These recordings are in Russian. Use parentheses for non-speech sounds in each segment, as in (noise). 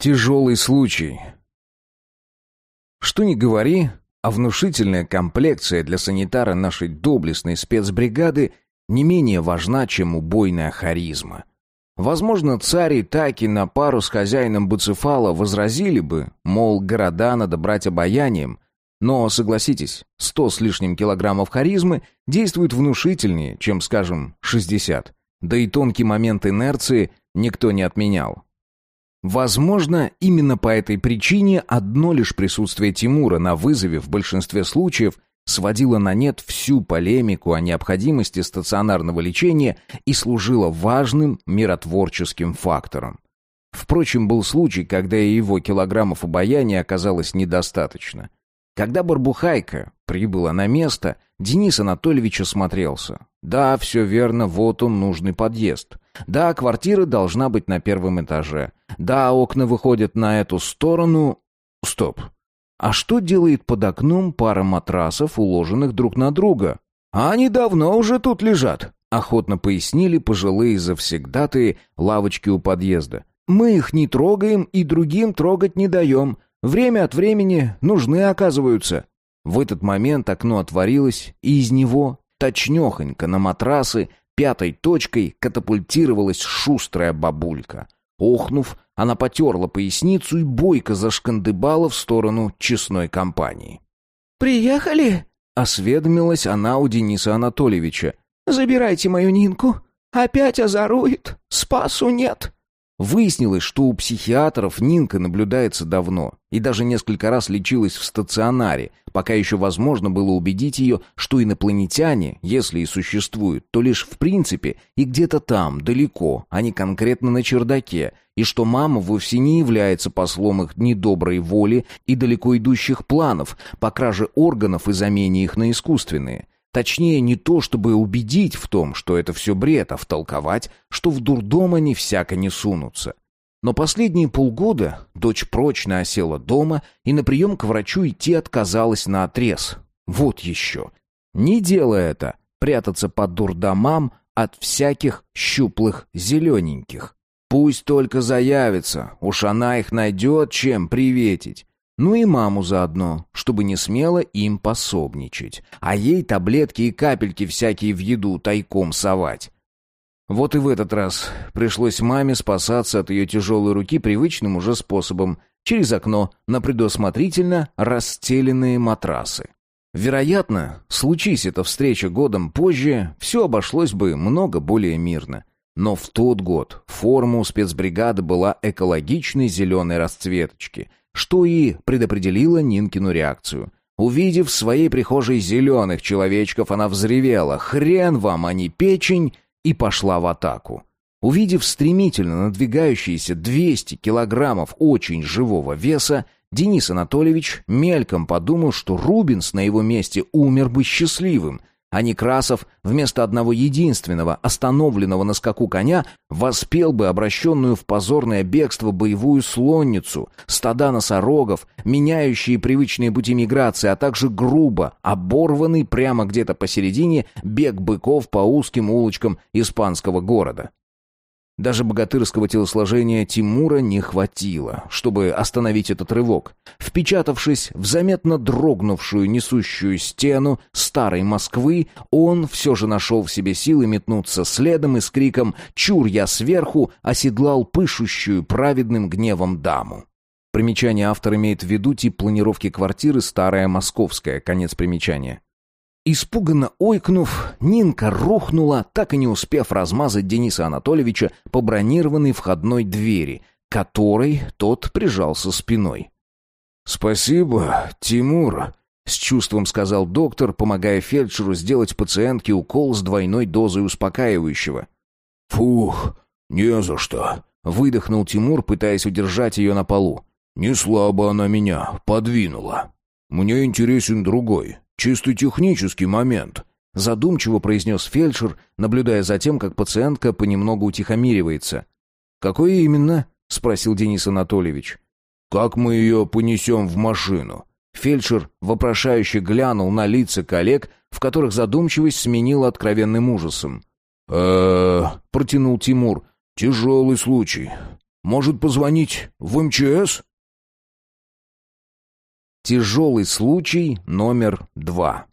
Тяжелый случай. Что ни говори, а внушительная комплекция для санитара нашей доблестной спецбригады не менее важна, чем убойная харизма. Возможно, царь и таки на пару с хозяином Буцефала возразили бы, мол, города надо брать обаянием, но, согласитесь, сто с лишним килограммов харизмы действует внушительнее, чем, скажем, шестьдесят. Да и тонкий момент инерции никто не отменял. Возможно, именно по этой причине одно лишь присутствие Тимура на вызове в большинстве случаев сводило на нет всю полемику о необходимости стационарного лечения и служило важным миротворческим фактором. Впрочем, был случай, когда и его килограммов обаяния оказалось недостаточно. Когда Барбухайка прибыла на место, Денис Анатольевич осмотрелся. Да, все верно, вот он, нужный подъезд. Да, квартира должна быть на первом этаже. Да, окна выходят на эту сторону... Стоп. А что делает под окном пара матрасов, уложенных друг на друга? А они давно уже тут лежат, охотно пояснили пожилые завсегдатые лавочки у подъезда. Мы их не трогаем и другим трогать не даем. Время от времени нужны оказываются. В этот момент окно отворилось, и из него, точнёхонько на матрасы, пятой точкой катапультировалась шустрая бабулька. Охнув, она потерла поясницу и бойко зашкандыбала в сторону честной компании. «Приехали?» — осведомилась она у Дениса Анатольевича. «Забирайте мою Нинку. Опять озорует. Спасу нет». Выяснилось, что у психиатров Нинка наблюдается давно и даже несколько раз лечилась в стационаре, пока еще возможно было убедить ее, что инопланетяне, если и существуют, то лишь в принципе и где-то там, далеко, а не конкретно на чердаке, и что мама вовсе не является послом их недоброй воли и далеко идущих планов по краже органов и замене их на искусственные. Точнее, не то, чтобы убедить в том, что это все бред, а втолковать, что в дурдом они всяко не сунутся. Но последние полгода дочь прочно осела дома и на прием к врачу идти отказалась на отрез. Вот еще. Не делая это, прятаться под дурдомам от всяких щуплых зелененьких. Пусть только заявится, уж она их найдет, чем приветить. Ну и маму заодно, чтобы не смело им пособничать. А ей таблетки и капельки всякие в еду тайком совать. Вот и в этот раз пришлось маме спасаться от ее тяжелой руки привычным уже способом, через окно на предусмотрительно расстеленные матрасы. Вероятно, случись эта встреча годом позже, все обошлось бы много более мирно. Но в тот год форма у спецбригады была экологичной зеленой расцветочки, что и предопределило Нинкину реакцию. Увидев в своей прихожей зеленых человечков, она взревела «Хрен вам, а не печень!» и пошла в атаку. Увидев стремительно надвигающиеся 200 килограммов очень живого веса, Денис Анатольевич мельком подумал, что Рубинс на его месте умер бы счастливым, а Некрасов вместо одного единственного остановленного на скаку коня воспел бы обращенную в позорное бегство боевую слонницу, стада носорогов, меняющие привычные пути миграции, а также грубо, оборванный прямо где-то посередине бег быков по узким улочкам испанского города. Даже богатырского телосложения Тимура не хватило, чтобы остановить этот рывок. Впечатавшись в заметно дрогнувшую несущую стену старой Москвы, он все же нашел в себе силы метнуться следом и с криком «Чур я сверху!» оседлал пышущую праведным гневом даму. Примечание автор имеет в виду тип планировки квартиры «Старая Московская», конец примечания. Испуганно ойкнув, Нинка рухнула, так и не успев размазать Дениса Анатольевича по бронированной входной двери, которой тот прижался спиной. «Спасибо, Тимур», — с чувством сказал доктор, помогая фельдшеру сделать пациентке укол с двойной дозой успокаивающего. «Фух, не за что», — выдохнул Тимур, пытаясь удержать ее на полу. «Не слабо она меня подвинула. Мне интересен другой, Чисто технический момент», — задумчиво произнес фельдшер, наблюдая за тем, как пациентка понемногу утихомиривается. «Какой именно?» — спросил Денис Анатольевич. «Как мы ее понесем в машину?» Фельдшер вопрошающе глянул на лица коллег, в которых задумчивость сменила откровенным ужасом. э протянул Тимур. «Тяжелый случай. Может, позвонить в МЧС?» Тяжелый случай номер два.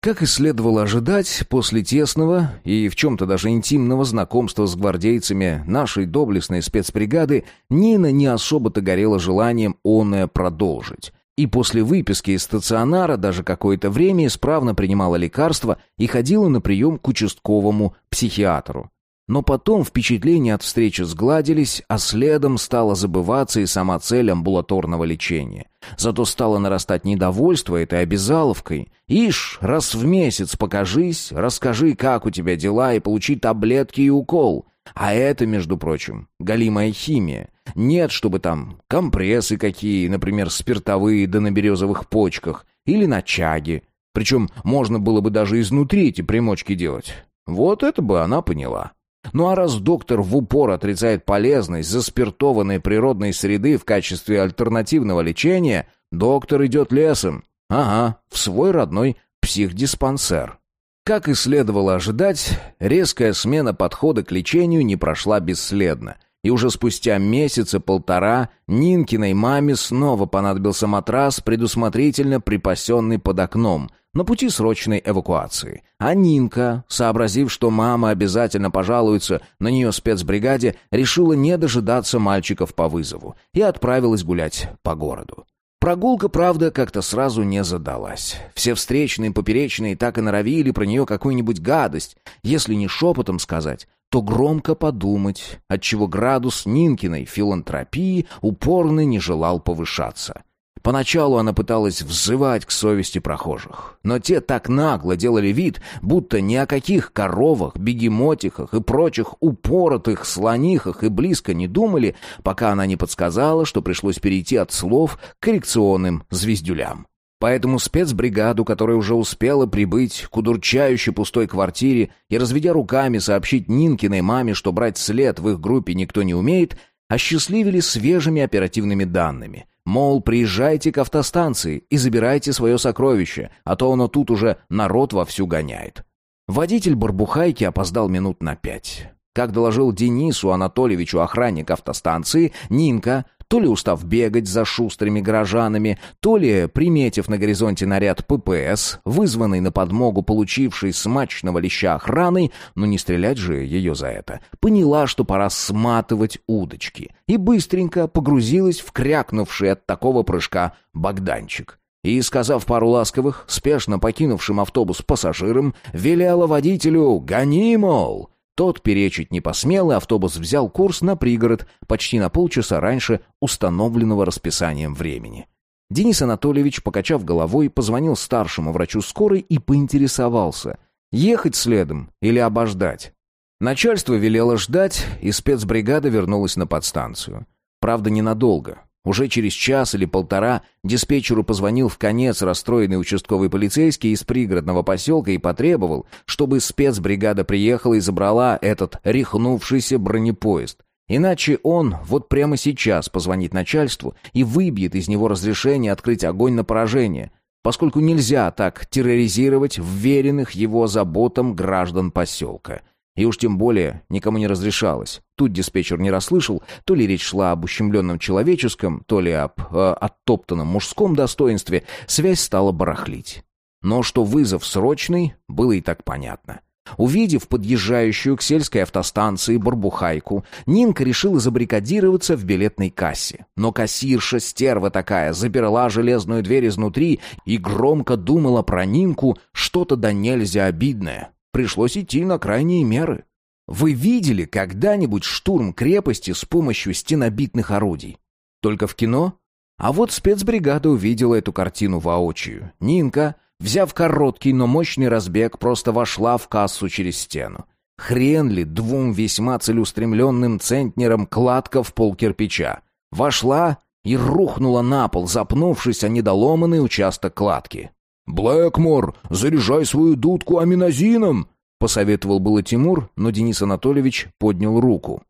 Как и следовало ожидать, после тесного и в чем-то даже интимного знакомства с гвардейцами нашей доблестной спецбригады Нина не особо-то горела желанием оное продолжить. И после выписки из стационара даже какое-то время исправно принимала лекарства и ходила на прием к участковому психиатру. Но потом впечатления от встречи сгладились, а следом стала забываться и сама цель амбулаторного лечения. Зато стало нарастать недовольство этой обязаловкой. Ишь, раз в месяц покажись, расскажи, как у тебя дела, и получи таблетки и укол. А это, между прочим, галимая химия. Нет, чтобы там компрессы какие, например, спиртовые да на березовых почках, или на чаге. Причем можно было бы даже изнутри эти примочки делать. Вот это бы она поняла. Ну а раз доктор в упор отрицает полезность заспиртованной природной среды в качестве альтернативного лечения, доктор идет лесом. Ага, в свой родной психдиспансер. Как и следовало ожидать, резкая смена подхода к лечению не прошла бесследно. И уже спустя месяца полтора Нинкиной маме снова понадобился матрас, предусмотрительно припасенный под окном – на пути срочной эвакуации. А Нинка, сообразив, что мама обязательно пожалуется на нее спецбригаде, решила не дожидаться мальчиков по вызову и отправилась гулять по городу. Прогулка, правда, как-то сразу не задалась. Все встречные поперечные так и норовили про нее какую-нибудь гадость, если не шепотом сказать, то громко подумать, отчего градус Нинкиной филантропии упорно не желал повышаться. Поначалу она пыталась взывать к совести прохожих, но те так нагло делали вид, будто ни о каких коровах, бегемотихах и прочих упоротых слонихах и близко не думали, пока она не подсказала, что пришлось перейти от слов к коррекционным звездюлям. Поэтому спецбригаду, которая уже успела прибыть к удурчающей пустой квартире и, разведя руками, сообщить Нинкиной маме, что брать след в их группе никто не умеет, осчастливили свежими оперативными данными — Мол, приезжайте к автостанции и забирайте свое сокровище, а то оно тут уже народ вовсю гоняет. Водитель Барбухайки опоздал минут на пять. Как доложил Денису Анатольевичу охранник автостанции, Нинка то ли устав бегать за шустрыми горожанами, то ли, приметив на горизонте наряд ППС, вызванный на подмогу получившей смачного леща охраной, но не стрелять же ее за это, поняла, что пора сматывать удочки, и быстренько погрузилась в крякнувший от такого прыжка Богданчик. И, сказав пару ласковых, спешно покинувшим автобус пассажирам, велела водителю «Гони, мол!» Тот перечить не посмел, и автобус взял курс на пригород почти на полчаса раньше установленного расписанием времени. Денис Анатольевич, покачав головой, позвонил старшему врачу скорой и поинтересовался, ехать следом или обождать. Начальство велело ждать, и спецбригада вернулась на подстанцию. Правда, ненадолго. Уже через час или полтора диспетчеру позвонил в конец расстроенный участковый полицейский из пригородного поселка и потребовал, чтобы спецбригада приехала и забрала этот рехнувшийся бронепоезд. Иначе он вот прямо сейчас позвонит начальству и выбьет из него разрешение открыть огонь на поражение, поскольку нельзя так терроризировать вверенных его заботам граждан поселка. И уж тем более никому не разрешалось. Тут диспетчер не расслышал, то ли речь шла об ущемленном человеческом, то ли об э, оттоптанном мужском достоинстве, связь стала барахлить. Но что вызов срочный, было и так понятно. Увидев подъезжающую к сельской автостанции барбухайку, Нинка решила забаррикадироваться в билетной кассе. Но кассирша, стерва такая, заперла железную дверь изнутри и громко думала про Нинку что-то да нельзя обидное. Пришлось идти на крайние меры. Вы видели когда-нибудь штурм крепости с помощью стенобитных орудий? Только в кино? А вот спецбригада увидела эту картину воочию. Нинка, взяв короткий, но мощный разбег, просто вошла в кассу через стену. Хрен ли двум весьма целеустремленным центнерам кладка в пол кирпича. Вошла и рухнула на пол, запнувшись о недоломанный участок кладки. «Блэкмор, заряжай свою дудку аминозином!» — посоветовал было Тимур, но Денис Анатольевич поднял руку.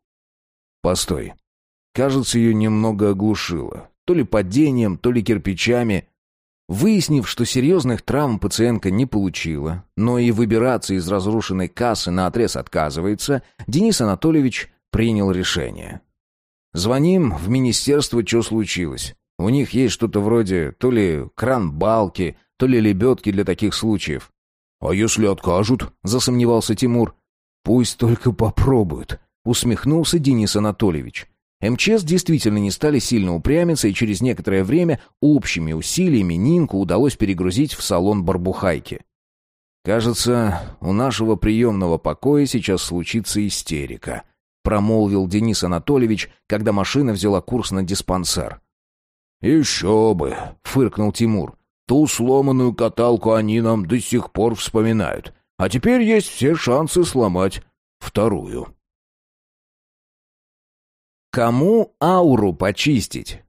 «Постой. Кажется, ее немного оглушило. То ли падением, то ли кирпичами». Выяснив, что серьезных травм пациентка не получила, но и выбираться из разрушенной кассы на отрез отказывается, Денис Анатольевич принял решение. Звоним в министерство, что случилось. У них есть что-то вроде то ли кран-балки, то ли лебедки для таких случаев. «А если откажут?» — засомневался Тимур. «Пусть только попробуют», — усмехнулся Денис Анатольевич. МЧС действительно не стали сильно упрямиться, и через некоторое время общими усилиями Нинку удалось перегрузить в салон барбухайки. «Кажется, у нашего приемного покоя сейчас случится истерика», промолвил Денис Анатольевич, когда машина взяла курс на диспансер. «Еще бы!» — фыркнул Тимур. «Ту сломанную каталку они нам до сих пор вспоминают. А теперь есть все шансы сломать вторую». Кому ауру почистить?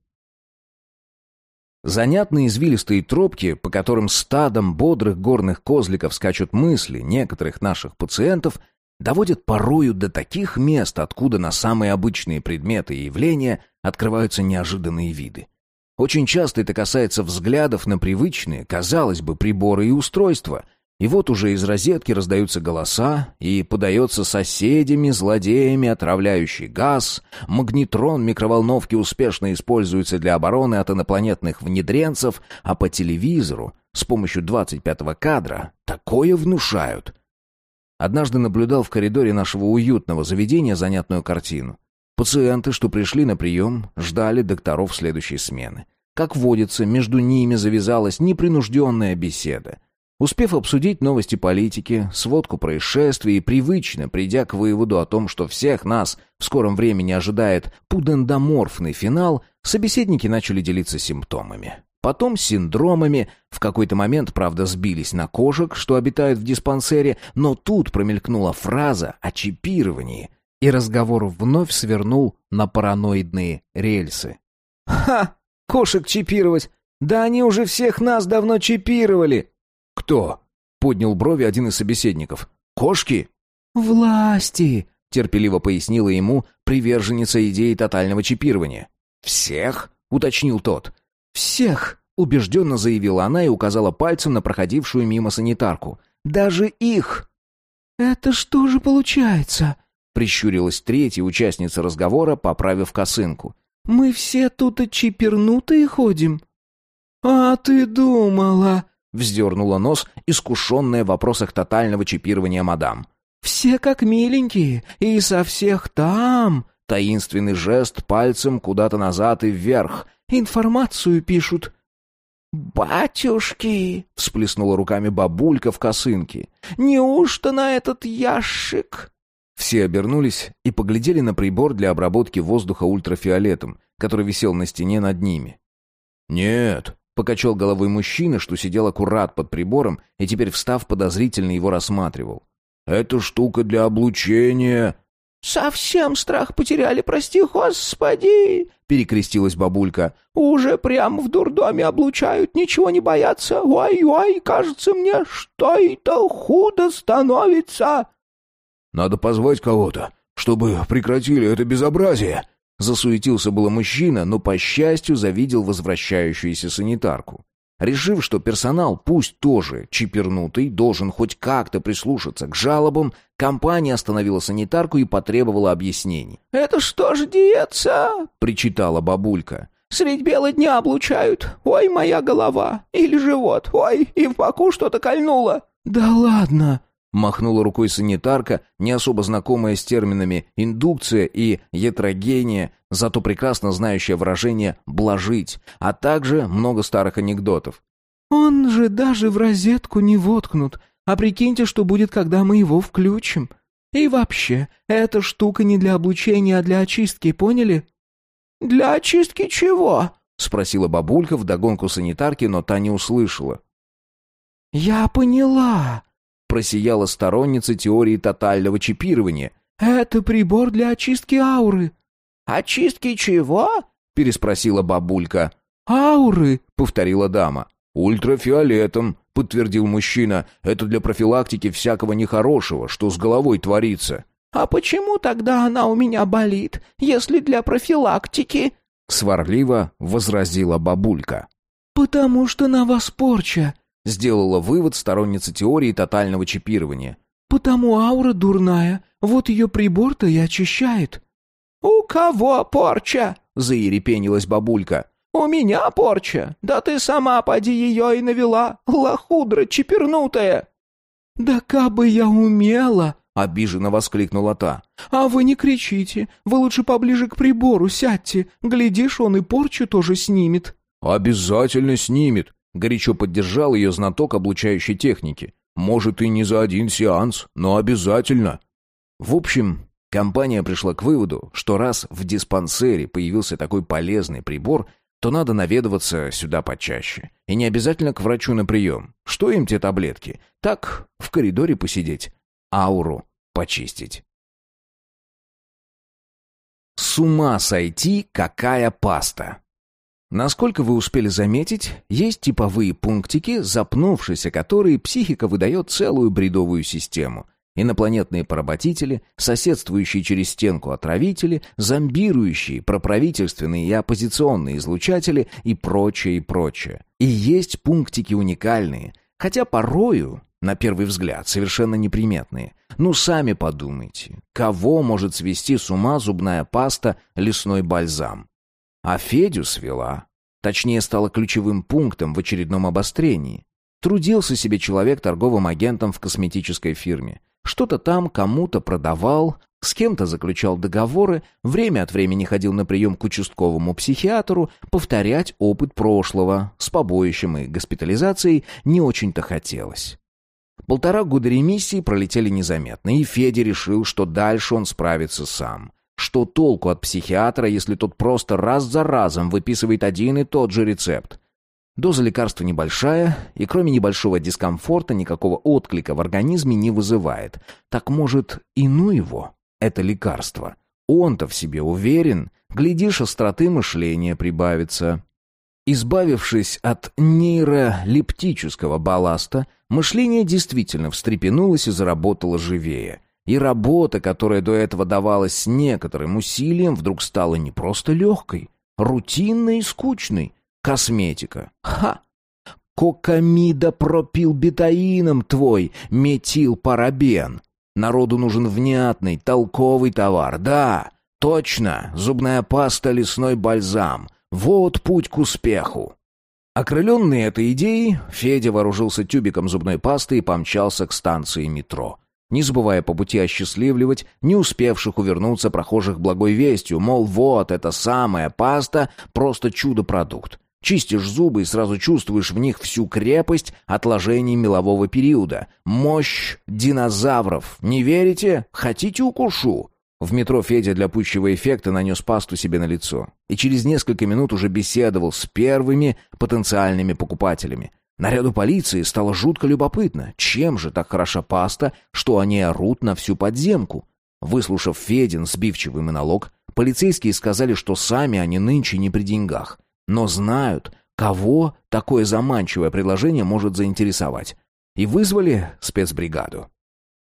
Занятные извилистые тропки, по которым стадом бодрых горных козликов скачут мысли некоторых наших пациентов, доводят порою до таких мест, откуда на самые обычные предметы и явления открываются неожиданные виды. Очень часто это касается взглядов на привычные, казалось бы, приборы и устройства, и вот уже из розетки раздаются голоса, и подается соседями, злодеями отравляющий газ, магнетрон микроволновки успешно используется для обороны от инопланетных внедренцев, а по телевизору с помощью 25-го кадра такое внушают. Однажды наблюдал в коридоре нашего уютного заведения занятную картину. Пациенты, что пришли на прием, ждали докторов следующей смены. Как водится, между ними завязалась непринужденная беседа. Успев обсудить новости политики, сводку происшествий и привычно придя к выводу о том, что всех нас в скором времени ожидает пудендоморфный финал, собеседники начали делиться симптомами. Потом синдромами, в какой-то момент, правда, сбились на кошек, что обитают в диспансере, но тут промелькнула фраза о чипировании, и разговор вновь свернул на параноидные рельсы. «Ха! Кошек чипировать! Да они уже всех нас давно чипировали!» «Кто?» — поднял брови один из собеседников. «Кошки?» «Власти!» — терпеливо пояснила ему приверженница идеи тотального чипирования. «Всех?» — уточнил тот. «Всех!» — убежденно заявила она и указала пальцем на проходившую мимо санитарку. «Даже их!» «Это что же получается?» — прищурилась третья участница разговора, поправив косынку. «Мы все тут чипернутые ходим». «А ты думала...» Вздернула нос, искушенная в вопросах тотального чипирования мадам. «Все как миленькие, и со всех там...» Таинственный жест пальцем куда-то назад и вверх. «Информацию пишут». «Батюшки!» — всплеснула руками бабулька в косынке. «Неужто на этот ящик?» Все обернулись и поглядели на прибор для обработки воздуха ультрафиолетом, который висел на стене над ними. «Нет, Покачал головой мужчина, что сидел аккурат под прибором и теперь, встав, подозрительно его рассматривал. «Это штука для облучения...» «Совсем страх потеряли, прости, господи!» — перекрестилась бабулька. «Уже прямо в дурдоме облучают, ничего не боятся. Ой-ой, кажется мне, что это худо становится!» «Надо позвать кого-то, чтобы прекратили это безобразие!» Засуетился было мужчина, но, по счастью, завидел возвращающуюся санитарку. Решив, что персонал, пусть тоже чипернутый, должен хоть как-то прислушаться к жалобам, компания остановила санитарку и потребовала объяснений. «Это что ж деется?» — причитала бабулька. «Средь бела дня облучают. Ой, моя голова. Или живот. Ой, и в боку что-то кольнуло». «Да ладно!» Махнула рукой санитарка, не особо знакомая с терминами индукция и ятрогения, зато прекрасно знающая выражение «блажить», а также много старых анекдотов. «Он же даже в розетку не воткнут. А прикиньте, что будет, когда мы его включим. И вообще, эта штука не для облучения, а для очистки, поняли?» «Для очистки чего?» — спросила бабулька вдогонку санитарки, но та не услышала. «Я поняла», просияла сторонница теории тотального чипирования. «Это прибор для очистки ауры». «Очистки чего?» — переспросила бабулька. «Ауры», — повторила дама. «Ультрафиолетом», — подтвердил мужчина. «Это для профилактики всякого нехорошего, что с головой творится». «А почему тогда она у меня болит, если для профилактики?» Сварливо возразила бабулька. «Потому что на вас порча. Сделала вывод сторонница теории тотального чипирования. «Потому аура дурная, вот ее прибор-то и очищает». «У кого порча?» — заерепенилась бабулька. «У меня порча. Да ты сама поди ее и навела, лохудра чепернутая». «Да кабы я умела!» — обиженно воскликнула та. «А вы не кричите. Вы лучше поближе к прибору сядьте. Глядишь, он и порчу тоже снимет». «Обязательно снимет», — горячо поддержал ее знаток облучающей техники. «Может, и не за один сеанс, но обязательно». В общем, компания пришла к выводу, что раз в диспансере появился такой полезный прибор, то надо наведываться сюда почаще. И не обязательно к врачу на прием. Что им те таблетки? Так, в коридоре посидеть, ауру почистить. С ума сойти, какая паста! Насколько вы успели заметить, есть типовые пунктики, запнувшись о которые психика выдает целую бредовую систему. Инопланетные поработители, соседствующие через стенку отравители, зомбирующие проправительственные и оппозиционные излучатели и прочее, и прочее. И есть пунктики уникальные, хотя порою, на первый взгляд, совершенно неприметные. Ну, сами подумайте, кого может свести с ума зубная паста лесной бальзам? А Федю свела. Точнее, стала ключевым пунктом в очередном обострении. Трудился себе человек торговым агентом в косметической фирме. Что-то там кому-то продавал, с кем-то заключал договоры, время от времени ходил на прием к участковому психиатру, повторять опыт прошлого с побоищем и госпитализацией не очень-то хотелось. Полтора года ремиссии пролетели незаметно, и Федя решил, что дальше он справится сам. Что толку от психиатра, если тот просто раз за разом выписывает один и тот же рецепт? Доза лекарства небольшая, и кроме небольшого дискомфорта никакого отклика в организме не вызывает. Так может, и ну его, это лекарство. Он-то в себе уверен, глядишь, остроты мышления прибавится. Избавившись от нейролептического балласта, мышление действительно встрепенулось и заработало живее. И работа, которая до этого давалась с некоторым усилием, вдруг стала не просто легкой, рутинной и скучной, Косметика. Ха! Кокамида пропилбетаином твой, метилпарабен. Народу нужен внятный, толковый товар. Да, точно, зубная паста, лесной бальзам. Вот путь к успеху. Окрыленный этой идеей, Федя вооружился тюбиком зубной пасты и помчался к станции метро. Не забывая по пути осчастливливать не успевших увернуться прохожих благой вестью, мол, вот, эта самая паста — просто чудо-продукт. Чистишь зубы и сразу чувствуешь в них всю крепость отложений мелового периода. Мощь динозавров. Не верите? Хотите укушу? В метро Федя для пущего эффекта нанес пасту себе на лицо. И через несколько минут уже беседовал с первыми потенциальными покупателями. Наряду полиции стало жутко любопытно, чем же так хороша паста, что они орут на всю подземку. Выслушав Федин сбивчивый монолог, полицейские сказали, что сами они нынче не при деньгах но знают, кого такое заманчивое предложение может заинтересовать. И вызвали спецбригаду.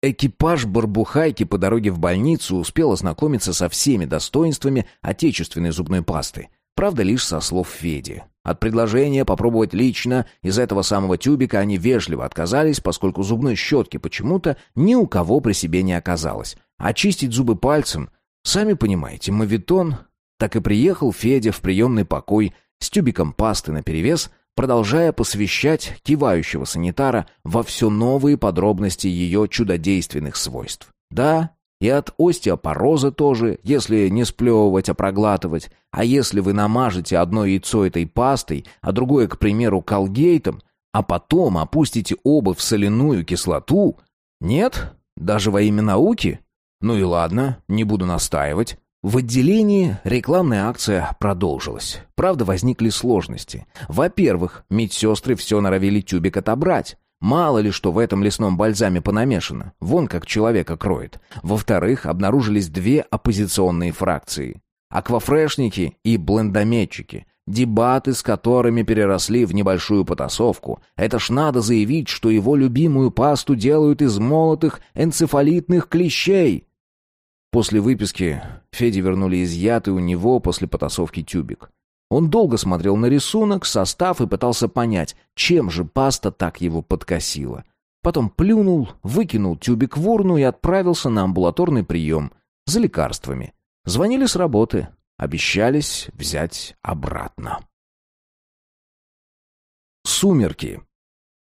Экипаж Барбухайки по дороге в больницу успел ознакомиться со всеми достоинствами отечественной зубной пасты. Правда, лишь со слов Феди. От предложения попробовать лично из этого самого тюбика они вежливо отказались, поскольку зубной щетки почему-то ни у кого при себе не оказалось. Очистить зубы пальцем, сами понимаете, мавитон. Так и приехал Федя в приемный покой с тюбиком пасты наперевес, продолжая посвящать кивающего санитара во все новые подробности ее чудодейственных свойств. Да, и от остеопороза тоже, если не сплевывать, а проглатывать. А если вы намажете одно яйцо этой пастой, а другое, к примеру, колгейтом, а потом опустите оба в соляную кислоту... Нет? Даже во имя науки? Ну и ладно, не буду настаивать. В отделении рекламная акция продолжилась. Правда, возникли сложности. Во-первых, медсестры все норовили тюбик отобрать. Мало ли что в этом лесном бальзаме понамешано. Вон как человека кроет. Во-вторых, обнаружились две оппозиционные фракции. Аквафрешники и блендометчики. Дебаты, с которыми переросли в небольшую потасовку. Это ж надо заявить, что его любимую пасту делают из молотых энцефалитных клещей. После выписки Феде вернули изъятый у него после потасовки тюбик. Он долго смотрел на рисунок, состав и пытался понять, чем же паста так его подкосила. Потом плюнул, выкинул тюбик в урну и отправился на амбулаторный прием за лекарствами. Звонили с работы, обещались взять обратно. Сумерки.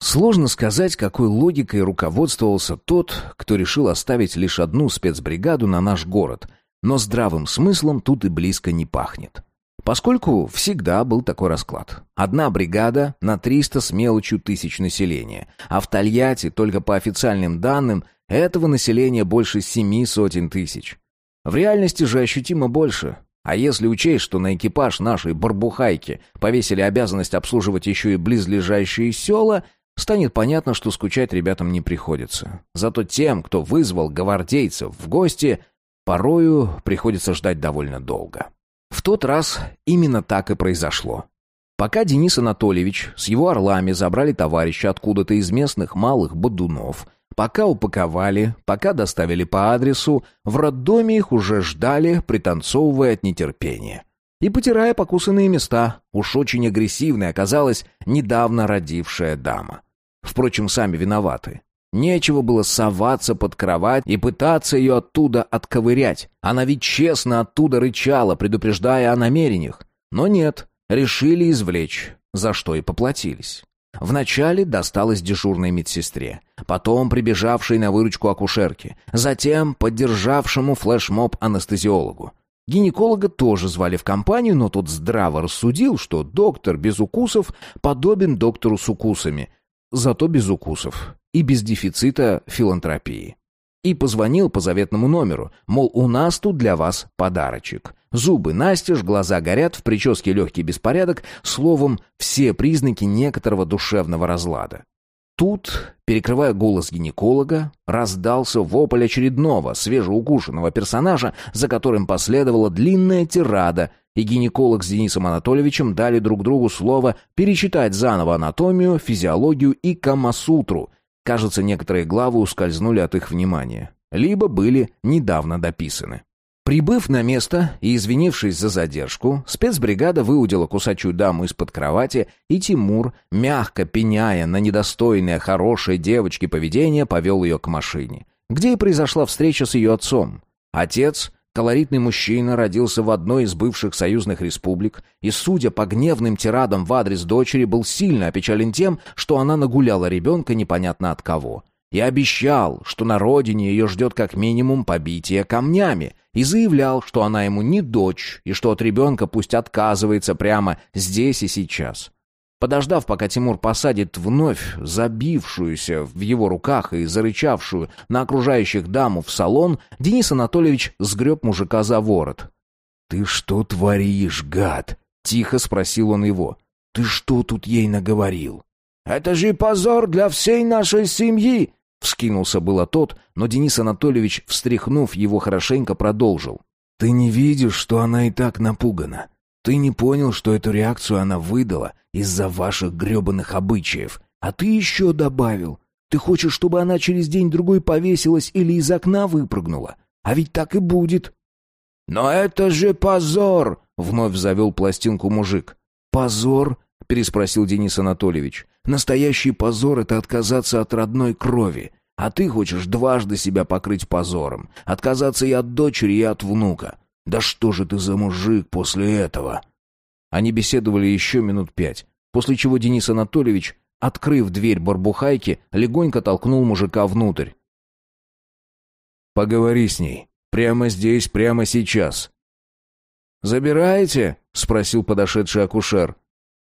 Сложно сказать, какой логикой руководствовался тот, кто решил оставить лишь одну спецбригаду на наш город, но здравым смыслом тут и близко не пахнет. Поскольку всегда был такой расклад. Одна бригада на 300 с мелочью тысяч населения, а в Тольятти, только по официальным данным, этого населения больше семи сотен тысяч. В реальности же ощутимо больше. А если учесть, что на экипаж нашей барбухайки повесили обязанность обслуживать еще и близлежащие села, станет понятно, что скучать ребятам не приходится. Зато тем, кто вызвал гвардейцев в гости, порою приходится ждать довольно долго. В тот раз именно так и произошло. Пока Денис Анатольевич с его орлами забрали товарища откуда-то из местных малых бодунов, пока упаковали, пока доставили по адресу, в роддоме их уже ждали, пританцовывая от нетерпения. И потирая покусанные места, уж очень агрессивной оказалась недавно родившая дама. Впрочем, сами виноваты. Нечего было соваться под кровать и пытаться ее оттуда отковырять. Она ведь честно оттуда рычала, предупреждая о намерениях. Но нет, решили извлечь, за что и поплатились. Вначале досталось дежурной медсестре, потом прибежавшей на выручку акушерке, затем поддержавшему флешмоб анестезиологу. Гинеколога тоже звали в компанию, но тот здраво рассудил, что доктор без укусов подобен доктору с укусами, зато без укусов и без дефицита филантропии. И позвонил по заветному номеру, мол, у нас тут для вас подарочек. Зубы настежь, глаза горят, в прическе легкий беспорядок, словом, все признаки некоторого душевного разлада. Тут, перекрывая голос гинеколога, раздался вопль очередного свежеукушенного персонажа, за которым последовала длинная тирада, и гинеколог с Денисом Анатольевичем дали друг другу слово перечитать заново анатомию, физиологию и камасутру. Кажется, некоторые главы ускользнули от их внимания, либо были недавно дописаны. Прибыв на место и извинившись за задержку, спецбригада выудила кусачую даму из-под кровати, и Тимур, мягко пеняя на недостойное хорошей девочки поведение, повел ее к машине, где и произошла встреча с ее отцом. Отец, колоритный мужчина, родился в одной из бывших союзных республик и, судя по гневным тирадам в адрес дочери, был сильно опечален тем, что она нагуляла ребенка непонятно от кого. И обещал, что на родине ее ждет как минимум побитие камнями, и заявлял, что она ему не дочь, и что от ребенка пусть отказывается прямо здесь и сейчас. Подождав, пока Тимур посадит вновь забившуюся в его руках и зарычавшую на окружающих даму в салон, Денис Анатольевич сгреб мужика за ворот. «Ты что творишь, гад?» — тихо спросил он его. «Ты что тут ей наговорил?» «Это же позор для всей нашей семьи!» Вскинулся было тот, но Денис Анатольевич, встряхнув его хорошенько, продолжил. «Ты не видишь, что она и так напугана? Ты не понял, что эту реакцию она выдала из-за ваших гребаных обычаев? А ты еще добавил. Ты хочешь, чтобы она через день-другой повесилась или из окна выпрыгнула? А ведь так и будет». «Но это же позор!» — вновь завел пластинку мужик. «Позор?» — переспросил Денис Анатольевич. «Настоящий позор — это отказаться от родной крови. А ты хочешь дважды себя покрыть позором. Отказаться и от дочери, и от внука. Да что же ты за мужик после этого?» Они беседовали еще минут пять, после чего Денис Анатольевич, открыв дверь барбухайки, легонько толкнул мужика внутрь. «Поговори с ней. Прямо здесь, прямо сейчас». «Забираете?» — спросил подошедший акушер.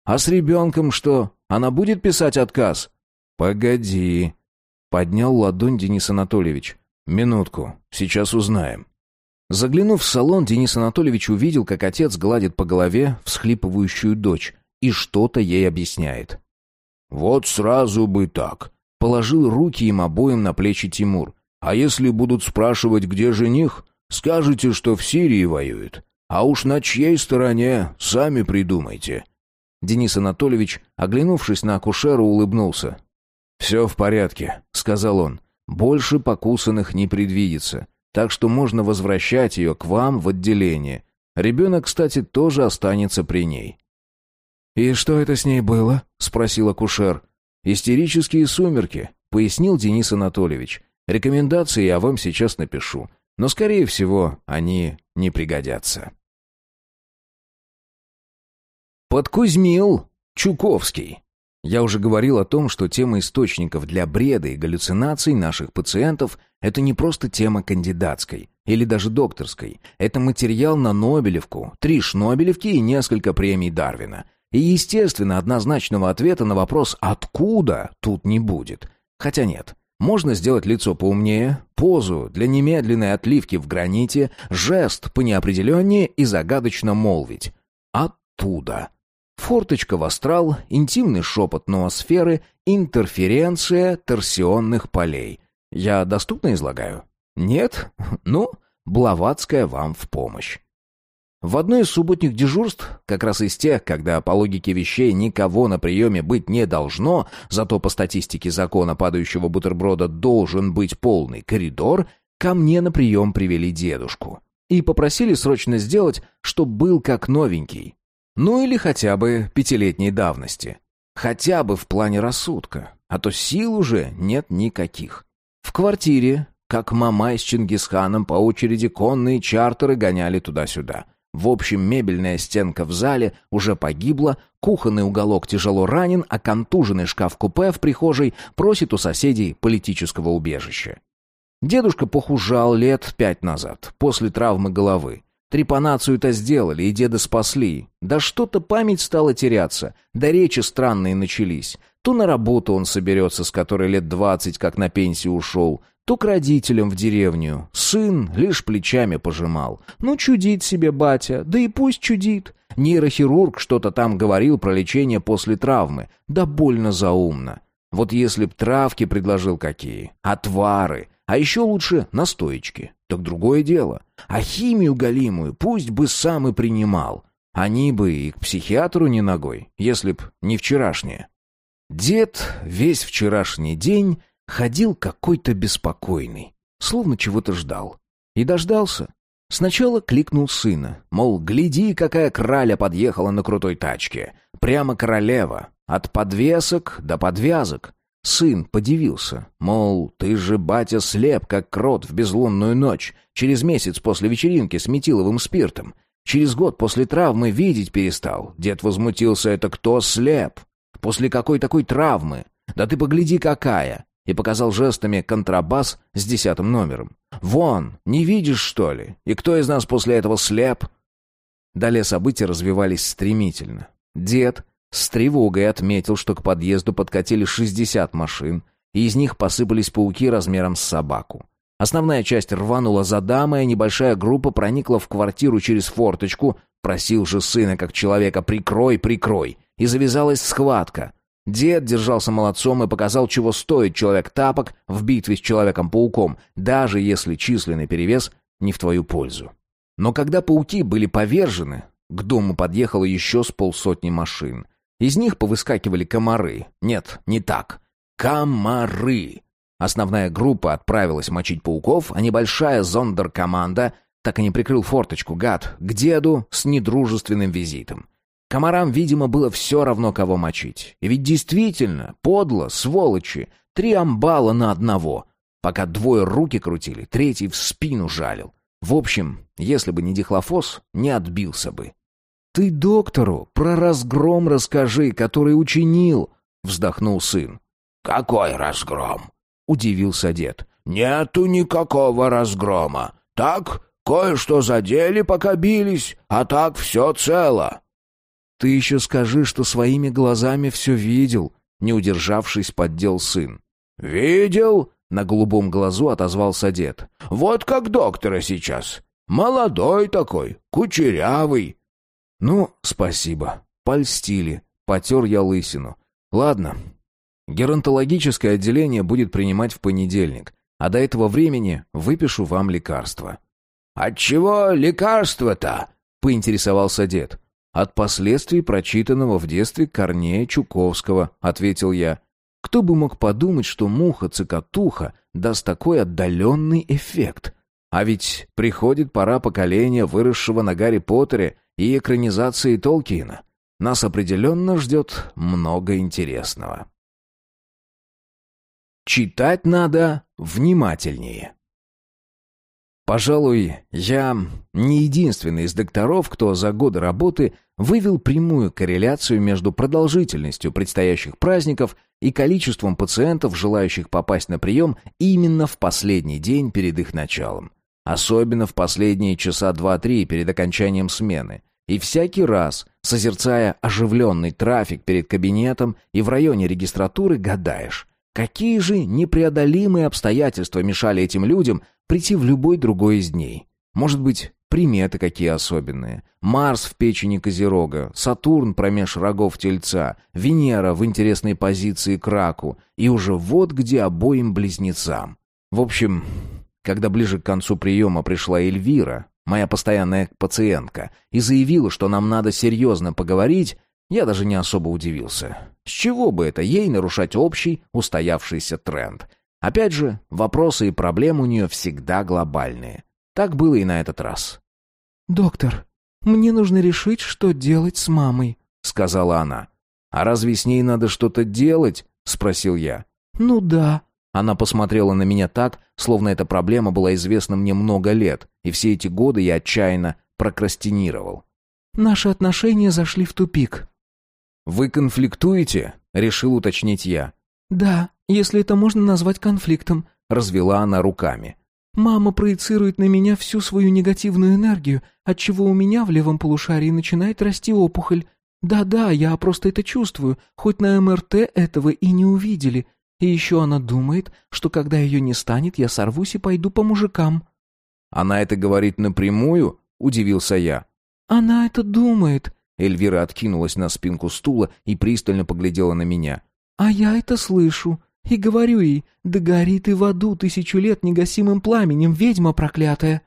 А с ребенком что? Она будет писать отказ? Погоди. Поднял ладонь Денис Анатольевич. Минутку, сейчас узнаем. Заглянув в салон, Денис Анатольевич увидел, как отец гладит по голове всхлипывающую дочь и что-то ей объясняет. «Вот сразу бы так», — положил руки им обоим на плечи Тимур. «А если будут спрашивать, где жених, скажете, что в Сирии воюет. А уж на чьей стороне, сами придумайте. Денис Анатольевич, оглянувшись на акушеру, улыбнулся. «Все в порядке», — сказал он. «Больше покусанных не предвидится, так что можно возвращать ее к вам в отделение. Ребенок, кстати, тоже останется при ней». «И что это с ней было?» — спросил акушер. «Истерические сумерки», — пояснил Денис Анатольевич. «Рекомендации я вам сейчас напишу. но, скорее всего, они не пригодятся. Подкузмил Чуковский. Я уже говорил о том, что тема источников для бреда и галлюцинаций наших пациентов – это не просто тема кандидатской или даже докторской. Это материал на Нобелевку, три Шнобелевки и несколько премий Дарвина. И, естественно, однозначного ответа на вопрос «откуда?» тут не будет. Хотя нет, можно сделать лицо поумнее, позу для немедленной отливки в граните, жест понеопределеннее и загадочно молвить «оттуда». Форточка в астрал, интимный шепот ноосферы, интерференция торсионных полей. Я доступно излагаю? Нет? (laughs) Ну, Блаватская вам в помощь. В одной из субботних дежурств, как раз из тех, когда по логике вещей никого на приеме быть не должно, зато по статистике закона падающего бутерброда должен быть полный коридор, ко мне на прием привели дедушку. И попросили срочно сделать, чтоб был как новенький. Ну или хотя бы пятилетней давности. Хотя бы в плане рассудка, а то сил уже нет никаких. В квартире, как Мамай с Чингисханом по очереди конные чартеры гоняли туда-сюда. В общем, мебельная стенка в зале уже погибла, кухонный уголок тяжело ранен, а контуженный шкаф-купе в прихожей просит у соседей политического убежища. Дедушка похужал лет пять назад, после травмы головы. Трепанацию-то сделали, и деда спасли. Да что-то память стала теряться, да речи странные начались. То на работу он соберется, с которой лет двадцать, как на пенсию ушел, то к родителям в деревню. Сын лишь плечами пожимал. Ну, чудит себе батя, да и пусть чудит. Нейрохирург что-то там говорил про лечение после травмы. Да больно заумно. Вот если б травки предложил какие, отвары, а еще лучше настоечки, так другое дело. А химию галимую пусть бы сам и принимал. Они бы и к психиатру не ногой, если б не вчерашнее. Дед весь вчерашний день ходил какой-то беспокойный, словно чего-то ждал. И дождался. Сначала кликнул сына, мол, гляди, какая краля подъехала на крутой тачке. Прямо королева, от подвесок до подвязок. Сын подивился, мол, ты же, батя, слеп, как крот в безлунную ночь, через месяц после вечеринки с метиловым спиртом. Через год после травмы видеть перестал. Дед возмутился, это кто слеп? После какой такой травмы? Да ты погляди, какая! И показал жестами контрабас с десятым номером. «Вон, не видишь, что ли? И кто из нас после этого слеп?» Далее события развивались стремительно. Дед с тревогой отметил, что к подъезду подкатили 60 машин, и из них посыпались пауки размером с собаку. Основная часть рванула за дамой, а небольшая группа проникла в квартиру через форточку, просил же сына как человека «прикрой, прикрой», и завязалась схватка. Дед держался молодцом и показал, чего стоит человек-тапок в битве с Человеком-пауком, даже если численный перевес не в твою пользу. Но когда пауки были повержены, к дому подъехало еще с полсотни машин. Из них повыскакивали комары. Нет, не так. Комары. Основная группа отправилась мочить пауков, а небольшая зондеркоманда так и не прикрыл форточку, гад, к деду с недружественным визитом. Комарам, видимо, было все равно, кого мочить. И ведь действительно, подло, сволочи, три амбала на одного. Пока двое руки крутили, третий в спину жалил. В общем, если бы не дихлофос, не отбился бы. «Ты доктору про разгром расскажи, который учинил», — вздохнул сын. «Какой разгром?» — удивился дед. «Нету никакого разгрома. Так, кое-что задели, пока бились, а так все цело». «Ты еще скажи, что своими глазами все видел», — не удержавшись, поддел сын. «Видел?» — на голубом глазу отозвался дед. «Вот как доктора сейчас. Молодой такой, кучерявый. «Ну, спасибо. Польстили. Потер я лысину. Ладно. Геронтологическое отделение будет принимать в понедельник, а до этого времени выпишу вам лекарство». «От чего лекарство-то?» — поинтересовался дед. «От последствий прочитанного в детстве Корнея Чуковского», — ответил я. «Кто бы мог подумать, что муха-цикатуха даст такой отдаленный эффект?» А ведь приходит пора поколения, выросшего на Гарри Поттере и экранизации Толкиена. Нас определенно ждет много интересного. Читать надо внимательнее. Пожалуй, я не единственный из докторов, кто за годы работы вывел прямую корреляцию между продолжительностью предстоящих праздников и количеством пациентов, желающих попасть на прием именно в последний день перед их началом. Особенно в последние часа два-три перед окончанием смены. И всякий раз, созерцая оживленный трафик перед кабинетом и в районе регистратуры, гадаешь, какие же непреодолимые обстоятельства мешали этим людям прийти в любой другой из дней. Может быть, приметы какие особенные. Марс в печени Козерога, Сатурн промеж рогов Тельца, Венера в интересной позиции к Раку, и уже вот где обоим близнецам. В общем, когда ближе к концу приема пришла Эльвира, моя постоянная пациентка, и заявила, что нам надо серьезно поговорить, я даже не особо удивился. С чего бы это ей нарушать общий, устоявшийся тренд? Опять же, вопросы и проблемы у нее всегда глобальные. Так было и на этот раз. «Доктор, мне нужно решить, что делать с мамой», — сказала она. «А разве с ней надо что-то делать?» — спросил я. «Ну да». Она посмотрела на меня так, словно эта проблема была известна мне много лет, и все эти годы я отчаянно прокрастинировал. «Наши отношения зашли в тупик». «Вы конфликтуете?» — решил уточнить я. «Да, если это можно назвать конфликтом», — развела она руками. «Мама проецирует на меня всю свою негативную энергию, отчего у меня в левом полушарии начинает расти опухоль. Да-да, я просто это чувствую, хоть на МРТ этого и не увидели. И еще она думает, что когда ее не станет, я сорвусь и пойду по мужикам». «Она это говорит напрямую?» — удивился я. «Она это думает». Эльвира откинулась на спинку стула и пристально поглядела на меня. «А я это слышу. И говорю ей, да гори ты в аду тысячу лет негасимым пламенем, ведьма проклятая».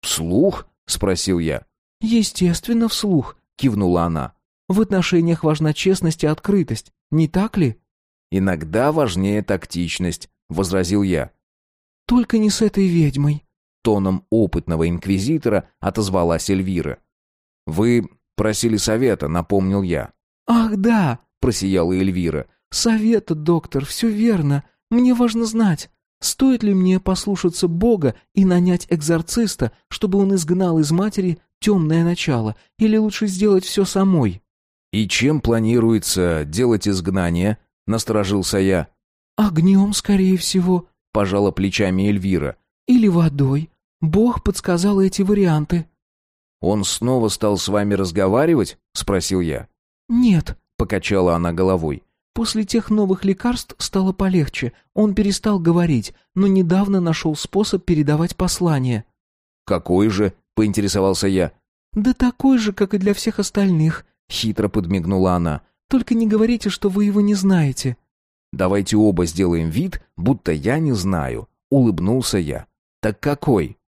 «Вслух?» — спросил я. «Естественно, вслух», — кивнула она. «В отношениях важна честность и открытость, не так ли?» «Иногда важнее тактичность», — возразил я. «Только не с этой ведьмой», — тоном опытного инквизитора отозвалась Эльвира. «Вы просили совета», — напомнил я. «Ах, да», — просияла Эльвира. «Совета, доктор, все верно. Мне важно знать, стоит ли мне послушаться Бога и нанять экзорциста, чтобы он изгнал из матери темное начало, или лучше сделать все самой?» «И чем планируется делать изгнание?» — насторожился я. «Огнем, скорее всего», — пожала плечами Эльвира. «Или водой. Бог подсказал эти варианты». «Он снова стал с вами разговаривать?» — спросил я. «Нет», — покачала она головой. После тех новых лекарств стало полегче. Он перестал говорить, но недавно нашел способ передавать послание. «Какой же?» — поинтересовался я. «Да такой же, как и для всех остальных», — хитро подмигнула она. «Только не говорите, что вы его не знаете». «Давайте оба сделаем вид, будто я не знаю», — улыбнулся я. «Так какой?»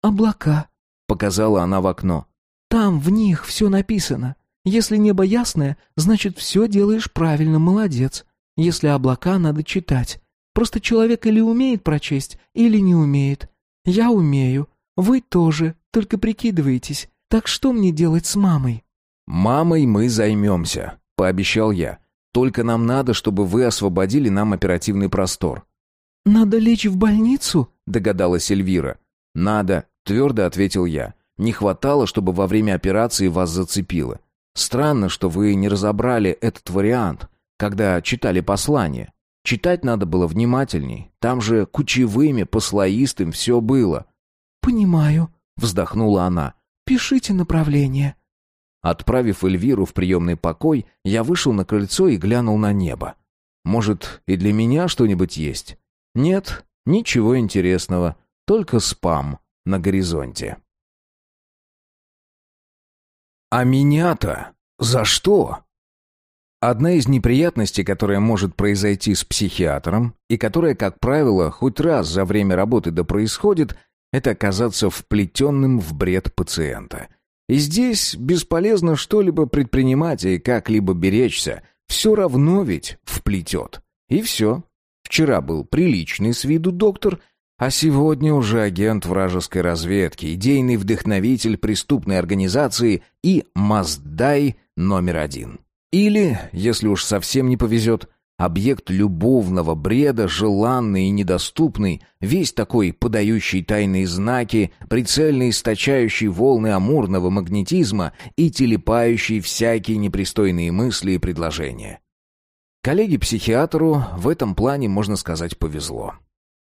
«Облака», — показала она в окно. «Там в них все написано. Если небо ясное, значит, все делаешь правильно, молодец. Если облака, надо читать. Просто человек или умеет прочесть, или не умеет. Я умею. Вы тоже, только прикидываетесь. Так что мне делать с мамой?» «Мамой мы займемся», — пообещал я. «Только нам надо, чтобы вы освободили нам оперативный простор». «Надо лечь в больницу?» — догадалась Эльвира. «Надо», — твердо ответил я. «Не хватало, чтобы во время операции вас зацепило. Странно, что вы не разобрали этот вариант, когда читали послание. Читать надо было внимательней. Там же кучевыми, послоистым все было. «Понимаю», — вздохнула она. «Пишите направление». Отправив Эльвиру в приемный покой, я вышел на крыльцо и глянул на небо. Может, и для меня что-нибудь есть? Нет, ничего интересного, только спам на горизонте. А меня-то за что? Одна из неприятностей, которая может произойти с психиатром, и которая, как правило, хоть раз за время работы да происходит, это оказаться вплетенным в бред пациента. И здесь бесполезно что-либо предпринимать и как-либо беречься, все равно ведь вплетет. И все. Вчера был приличный с виду доктор, а сегодня уже агент вражеской разведки, идейный вдохновитель преступной организации и Маздай номер один. Или, если уж совсем не повезет, объект любовного бреда, желанный и недоступный, весь такой подающий тайные знаки, прицельно источающий волны амурного магнетизма и телепающий всякие непристойные мысли и предложения. Коллеге-психиатру в этом плане, можно сказать, повезло.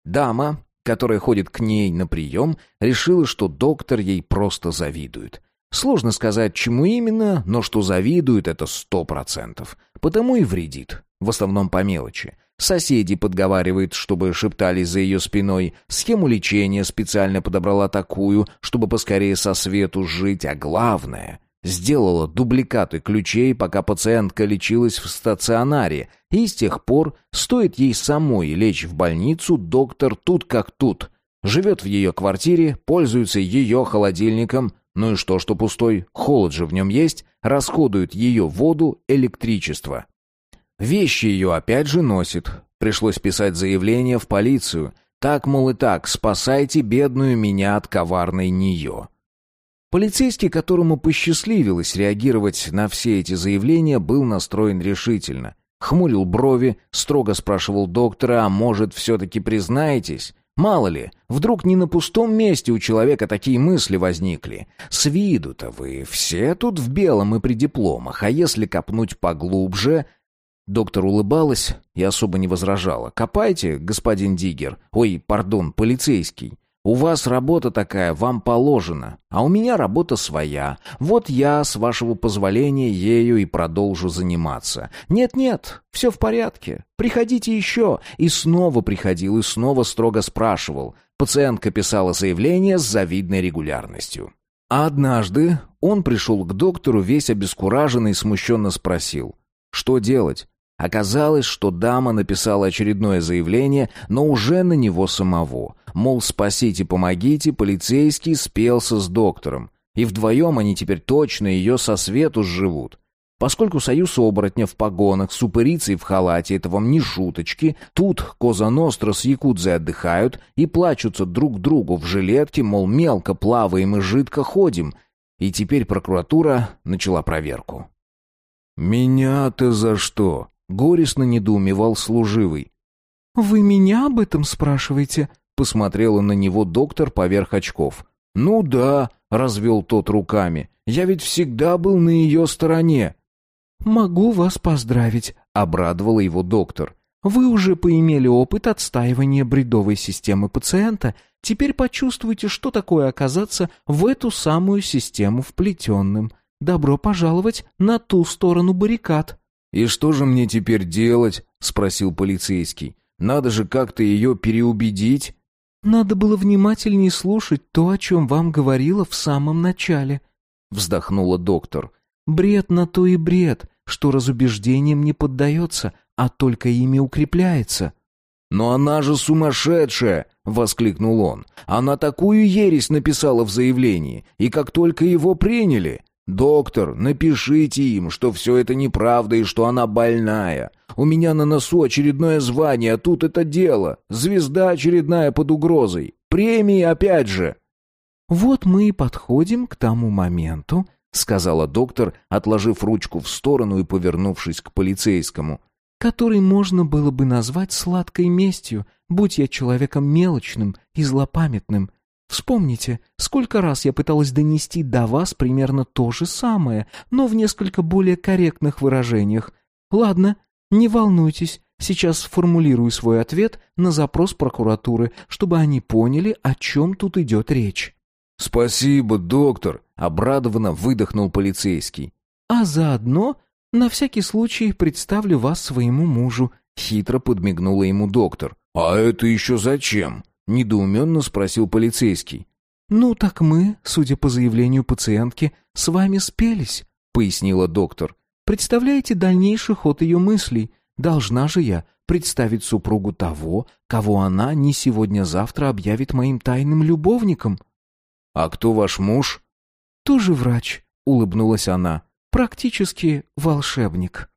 Дама, которая ходит к ней на прием, решила, что доктор ей просто завидует. Сложно сказать, чему именно, но что завидует, это сто процентов. Потому и вредит. В основном по мелочи. Соседи подговаривают, чтобы шептались за ее спиной. Схему лечения специально подобрала такую, чтобы поскорее со свету жить. А главное, сделала дубликаты ключей, пока пациентка лечилась в стационаре. И с тех пор, стоит ей самой лечь в больницу, доктор тут как тут. Живет в ее квартире, пользуется ее холодильником – ну и что, что пустой? Холод же в нем есть. Расходует ее воду, электричество. Вещи ее опять же носит. Пришлось писать заявление в полицию. Так, мол, и так, спасайте бедную меня от коварной нее. Полицейский, которому посчастливилось реагировать на все эти заявления, был настроен решительно. Хмурил брови, строго спрашивал доктора, а может, все-таки признаетесь? Мало ли, вдруг не на пустом месте у человека такие мысли возникли. С виду-то вы все тут в белом и при дипломах, а если копнуть поглубже... Доктор улыбалась и особо не возражала. «Копайте, господин Диггер. Ой, пардон, полицейский. У вас работа такая, вам положено, а у меня работа своя. Вот я, с вашего позволения, ею и продолжу заниматься. Нет-нет, все в порядке. Приходите еще. И снова приходил, и снова строго спрашивал. Пациентка писала заявление с завидной регулярностью. А однажды он пришел к доктору весь обескураженный и смущенно спросил, что делать. Оказалось, что дама написала очередное заявление, но уже на него самого. Мол, спасите, помогите, полицейский спелся с доктором. И вдвоем они теперь точно ее со свету сживут. Поскольку союз оборотня в погонах с упырицей в халате — это вам не шуточки, тут Коза Ностра с Якудзой отдыхают и плачутся друг другу в жилетке, мол, мелко плаваем и жидко ходим. И теперь прокуратура начала проверку. «Меня-то за что?» Горестно недоумевал служивый. «Вы меня об этом спрашиваете?» Посмотрела на него доктор поверх очков. «Ну да», — развел тот руками. «Я ведь всегда был на ее стороне». «Могу вас поздравить», — обрадовала его доктор. «Вы уже поимели опыт отстаивания бредовой системы пациента. Теперь почувствуйте, что такое оказаться в эту самую систему вплетенным. Добро пожаловать на ту сторону баррикад». «И что же мне теперь делать?» — спросил полицейский. «Надо же как-то ее переубедить». «Надо было внимательнее слушать то, о чем вам говорила в самом начале», — вздохнула доктор. «Бред на то и бред, что разубеждением не поддается, а только ими укрепляется». «Но она же сумасшедшая!» — воскликнул он. «Она такую ересь написала в заявлении, и как только его приняли...» «Доктор, напишите им, что все это неправда и что она больная. У меня на носу очередное звание, а тут это дело. Звезда очередная под угрозой. Премии опять же». «Вот мы и подходим к тому моменту», — сказала доктор, отложив ручку в сторону и повернувшись к полицейскому, «который можно было бы назвать сладкой местью, будь я человеком мелочным и злопамятным. Вспомните, сколько раз я пыталась донести до вас примерно то же самое, но в несколько более корректных выражениях. Ладно, не волнуйтесь, сейчас сформулирую свой ответ на запрос прокуратуры, чтобы они поняли, о чем тут идет речь. «Спасибо, доктор», — обрадованно выдохнул полицейский. «А заодно, на всякий случай, представлю вас своему мужу», — хитро подмигнула ему доктор. «А это еще зачем?» Недоуменно спросил полицейский. «Ну так мы, судя по заявлению пациентки, с вами спелись», — пояснила доктор. «Представляете дальнейший ход ее мыслей? Должна же я представить супругу того, кого она не сегодня-завтра объявит моим тайным любовником». «А кто ваш муж?» «Тоже врач», — улыбнулась она. «Практически волшебник».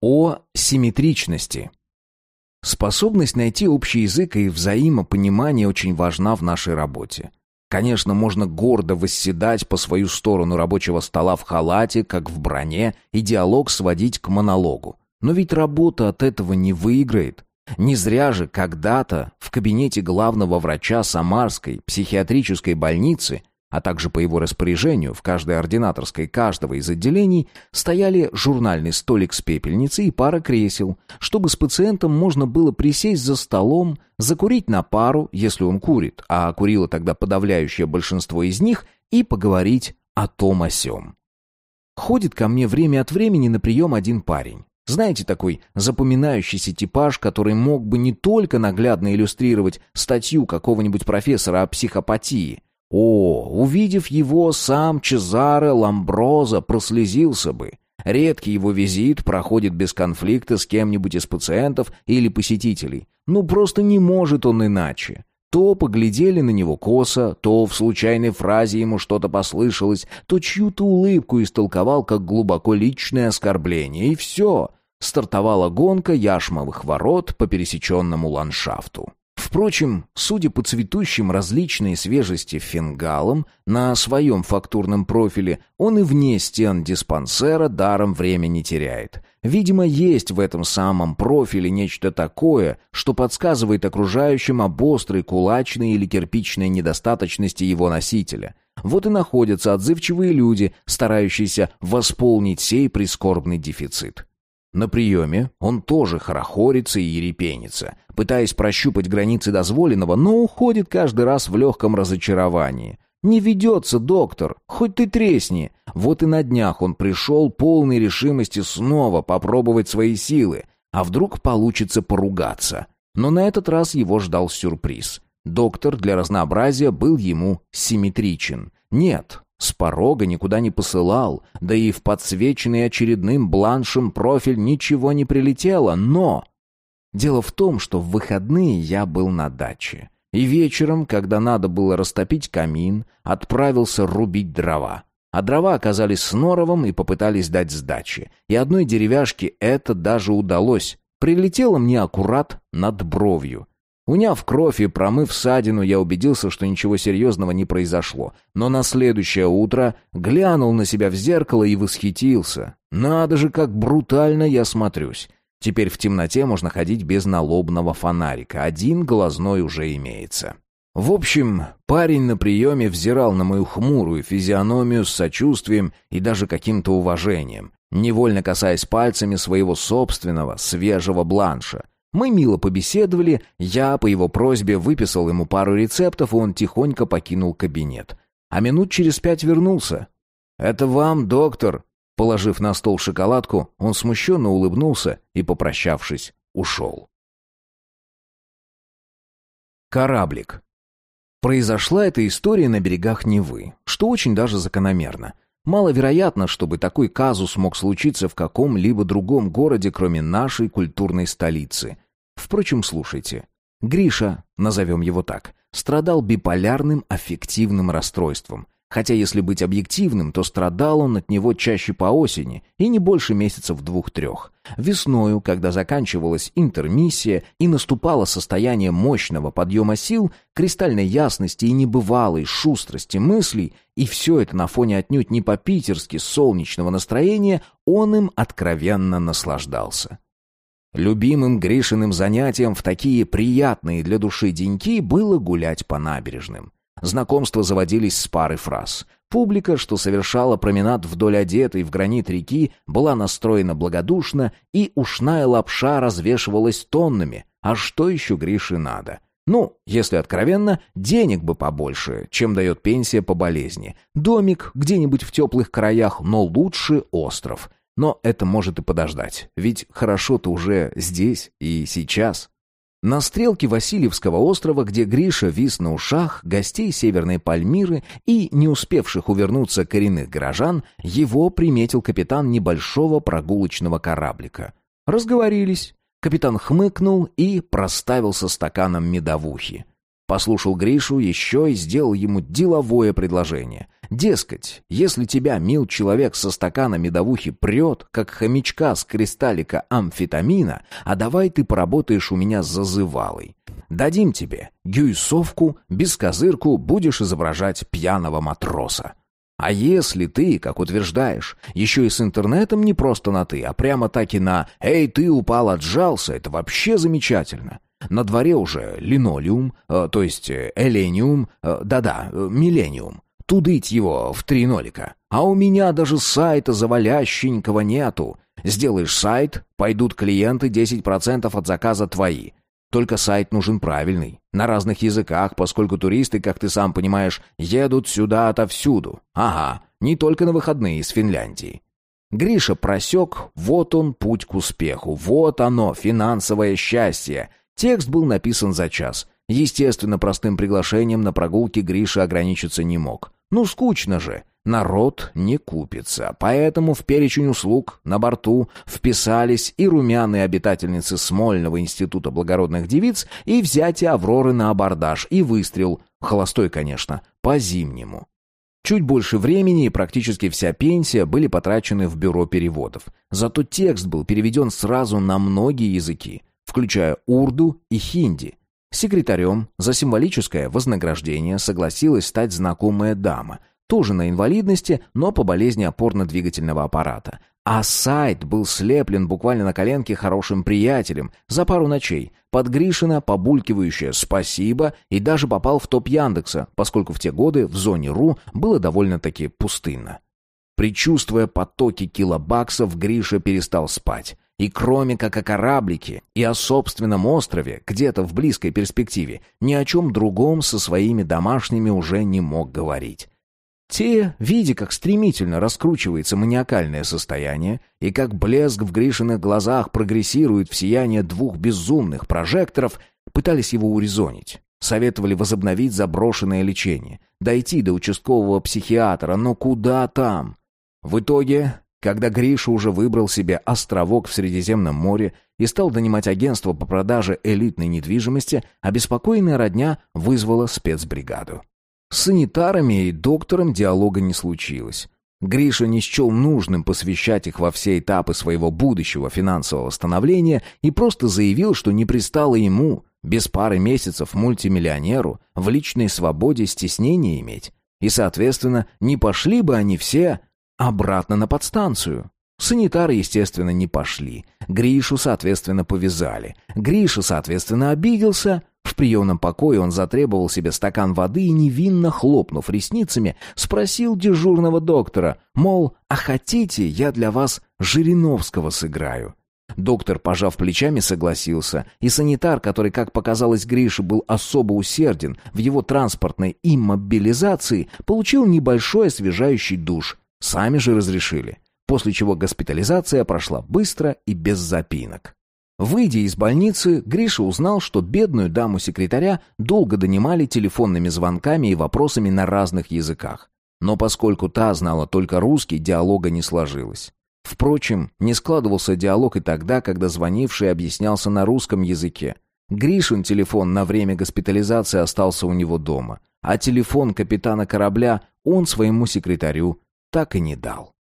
О симметричности. Способность найти общий язык и взаимопонимание очень важна в нашей работе. Конечно, можно гордо восседать по свою сторону рабочего стола в халате, как в броне, и диалог сводить к монологу. Но ведь работа от этого не выиграет. Не зря же когда-то в кабинете главного врача Самарской психиатрической больницы а также по его распоряжению в каждой ординаторской каждого из отделений стояли журнальный столик с пепельницей и пара кресел, чтобы с пациентом можно было присесть за столом, закурить на пару, если он курит, а курило тогда подавляющее большинство из них, и поговорить о том о сём. Ходит ко мне время от времени на прием один парень. Знаете, такой запоминающийся типаж, который мог бы не только наглядно иллюстрировать статью какого-нибудь профессора о психопатии, о, увидев его, сам Чезаре Ламброза прослезился бы. Редкий его визит проходит без конфликта с кем-нибудь из пациентов или посетителей. Ну, просто не может он иначе. То поглядели на него косо, то в случайной фразе ему что-то послышалось, то чью-то улыбку истолковал как глубоко личное оскорбление, и все. Стартовала гонка яшмовых ворот по пересеченному ландшафту. Впрочем, судя по цветущим различной свежести фингалам на своем фактурном профиле, он и вне стен диспансера даром время не теряет. Видимо, есть в этом самом профиле нечто такое, что подсказывает окружающим об острой кулачной или кирпичной недостаточности его носителя. Вот и находятся отзывчивые люди, старающиеся восполнить сей прискорбный дефицит. На приеме он тоже хорохорится и ерепенится, пытаясь прощупать границы дозволенного, но уходит каждый раз в легком разочаровании. Не ведется доктор, хоть ты тресни. Вот и на днях он пришел полной решимости снова попробовать свои силы, а вдруг получится поругаться. Но на этот раз его ждал сюрприз. Доктор для разнообразия был ему симметричен. Нет, с порога никуда не посылал, да и в подсвеченный очередным бланшем профиль ничего не прилетело, но... Дело в том, что в выходные я был на даче. И вечером, когда надо было растопить камин, отправился рубить дрова. А дрова оказались с норовом и попытались дать сдачи. И одной деревяшке это даже удалось. Прилетело мне аккурат над бровью. Уняв кровь и промыв ссадину, я убедился, что ничего серьезного не произошло. Но на следующее утро глянул на себя в зеркало и восхитился. Надо же, как брутально я смотрюсь. Теперь в темноте можно ходить без налобного фонарика. Один глазной уже имеется. В общем, парень на приеме взирал на мою хмурую физиономию с сочувствием и даже каким-то уважением, невольно касаясь пальцами своего собственного свежего бланша — мы мило побеседовали, я по его просьбе выписал ему пару рецептов, и он тихонько покинул кабинет. А минут через пять вернулся. «Это вам, доктор!» Положив на стол шоколадку, он смущенно улыбнулся и, попрощавшись, ушел. Кораблик. Произошла эта история на берегах Невы, что очень даже закономерно — Маловероятно, чтобы такой казус мог случиться в каком-либо другом городе, кроме нашей культурной столицы. Впрочем, слушайте. Гриша, назовем его так, страдал биполярным аффективным расстройством. Хотя, если быть объективным, то страдал он от него чаще по осени и не больше месяцев двух-трех. Весною, когда заканчивалась интермиссия и наступало состояние мощного подъема сил, кристальной ясности и небывалой шустрости мыслей, и все это на фоне отнюдь не по-питерски солнечного настроения, он им откровенно наслаждался. Любимым Гришиным занятием в такие приятные для души деньки было гулять по набережным. Знакомства заводились с пары фраз. Публика, что совершала променад вдоль одетой в гранит реки, была настроена благодушно, и ушная лапша развешивалась тоннами. А что еще Грише надо? Ну, если откровенно, денег бы побольше, чем дает пенсия по болезни. Домик где-нибудь в теплых краях, но лучше остров. Но это может и подождать, ведь хорошо-то уже здесь и сейчас. На стрелке Васильевского острова, где Гриша вис на ушах, гостей Северной Пальмиры и не успевших увернуться коренных горожан, его приметил капитан небольшого прогулочного кораблика. Разговорились. Капитан хмыкнул и проставился стаканом медовухи. Послушал Гришу еще и сделал ему деловое предложение. Дескать, если тебя, мил человек, со стакана медовухи прет, как хомячка с кристаллика амфетамина, а давай ты поработаешь у меня зазывалой. Дадим тебе гюйсовку, бескозырку, будешь изображать пьяного матроса. А если ты, как утверждаешь, еще и с интернетом не просто на «ты», а прямо так и на «эй, ты упал, отжался», это вообще замечательно. На дворе уже линолеум, э, то есть э, элениум, э, да-да, э, миллениум. Тудыть его в три нолика. А у меня даже сайта завалященького нету. Сделаешь сайт, пойдут клиенты, 10% от заказа твои. Только сайт нужен правильный, на разных языках, поскольку туристы, как ты сам понимаешь, едут сюда отовсюду. Ага, не только на выходные из Финляндии. Гриша просек, вот он путь к успеху, вот оно, финансовое счастье. Текст был написан за час. Естественно, простым приглашением на прогулки Гриша ограничиться не мог. Ну, скучно же. Народ не купится, поэтому в перечень услуг на борту вписались и румяные обитательницы Смольного института благородных девиц, и взятие Авроры на абордаж, и выстрел, холостой, конечно, по-зимнему. Чуть больше времени и практически вся пенсия были потрачены в бюро переводов. Зато текст был переведен сразу на многие языки, включая урду и хинди. Секретарем за символическое вознаграждение согласилась стать знакомая дама – тоже на инвалидности, но по болезни опорно-двигательного аппарата. А сайт был слеплен буквально на коленке хорошим приятелем за пару ночей. Под Гришина побулькивающее «спасибо» и даже попал в топ Яндекса, поскольку в те годы в зоне РУ было довольно-таки пустынно. Причувствуя потоки килобаксов, Гриша перестал спать. И кроме как о кораблике и о собственном острове, где-то в близкой перспективе, ни о чем другом со своими домашними уже не мог говорить. Те, видя, как стремительно раскручивается маниакальное состояние и как блеск в Гришиных глазах прогрессирует в сияние двух безумных прожекторов, пытались его урезонить. Советовали возобновить заброшенное лечение, дойти до участкового психиатра, но куда там? В итоге, когда Гриша уже выбрал себе островок в Средиземном море и стал донимать агентство по продаже элитной недвижимости, обеспокоенная родня вызвала спецбригаду. С санитарами и доктором диалога не случилось. Гриша не счел нужным посвящать их во все этапы своего будущего финансового становления и просто заявил, что не пристало ему, без пары месяцев мультимиллионеру, в личной свободе стеснение иметь. И, соответственно, не пошли бы они все обратно на подстанцию. Санитары, естественно, не пошли. Гришу, соответственно, повязали. Гриша, соответственно, обиделся, в приемном покое он затребовал себе стакан воды и, невинно хлопнув ресницами, спросил дежурного доктора, мол, а хотите, я для вас Жириновского сыграю? Доктор, пожав плечами, согласился, и санитар, который, как показалось Грише, был особо усерден в его транспортной иммобилизации, получил небольшой освежающий душ. Сами же разрешили. После чего госпитализация прошла быстро и без запинок. Выйдя из больницы, Гриша узнал, что бедную даму-секретаря долго донимали телефонными звонками и вопросами на разных языках. Но поскольку та знала только русский, диалога не сложилось. Впрочем, не складывался диалог и тогда, когда звонивший объяснялся на русском языке. Гришин телефон на время госпитализации остался у него дома, а телефон капитана корабля он своему секретарю так и не дал.